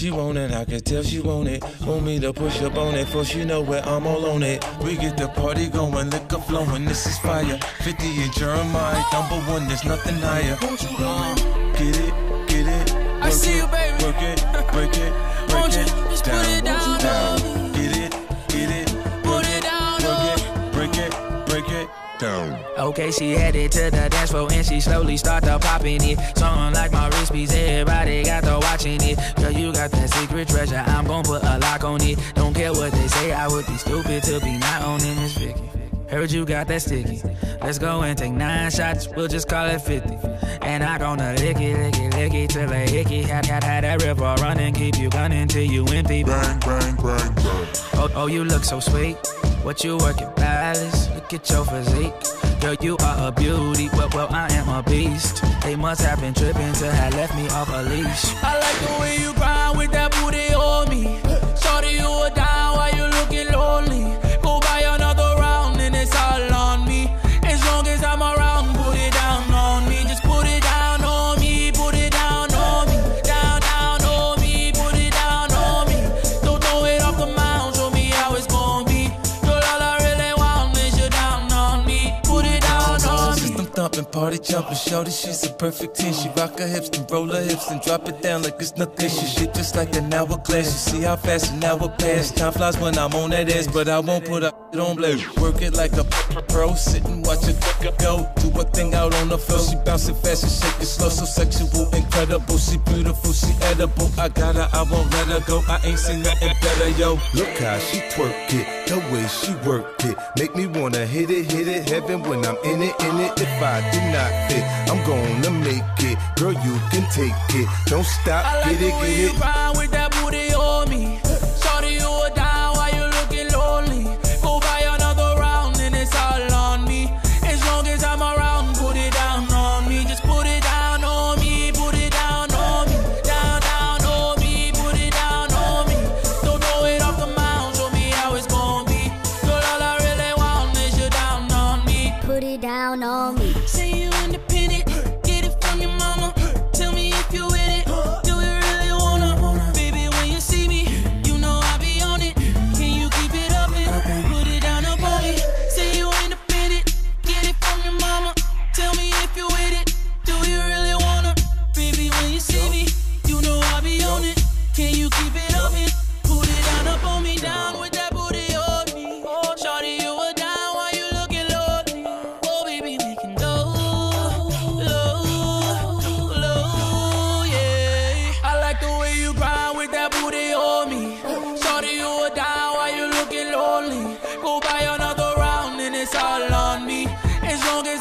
She want it, I can tell she want it. Want me to push up on it, for she know where I'm all on it. We get the party going, liquor flowing, this is fire. 50 and Jeremih, number one, there's nothing higher. Get it, get it. Work I see it, you, baby. Work it, break it, break Won't you it. just put down, it down down. Get it, get it. Put it down work it, break it, break it. Down. Okay, she headed to the dance floor and she slowly start to popping it. Something like my wrist piece, everybody got to watching it. Got that secret treasure, I'm gon' put a lock on it. Don't care what they say, I would be stupid to be not owning this Vicky. Heard you got that sticky. Let's go and take nine shots, we'll just call it 50. And I gonna lick it, lick it, lick it till a hickey. Had, had, had that river running, keep you gunning till you empty. Bang, bang, bang, bang. Oh, oh, you look so sweet. What you working, balance? Look at your physique. Girl, you are a beauty. Well, well, I am a beast. They must have been tripping to have left me off a leash. I like the way you grind with that party jumping, shorty, she's a perfect 10. She rock her hips and roll her hips and drop it down like it's nothing. She shit just like an hourglass. You see how fast an hour pass. Time flies when I'm on that ass, but I won't put up on blast. Work it like a pro, sit and watch it go. Do a thing out on the floor. She bouncing fast and shake it slow, so sexual, incredible. She beautiful, she edible. I got her, I won't let her go. I ain't seen nothing better, yo. Look how she twerk it, the way she work it. Make me wanna hit it, hit it, heaven when I'm in it, in it. If I do not fit, I'm gonna make it. Girl, you can take it. Don't stop, I like get it, get it.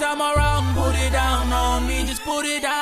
Come around, put it down on me, just put it down.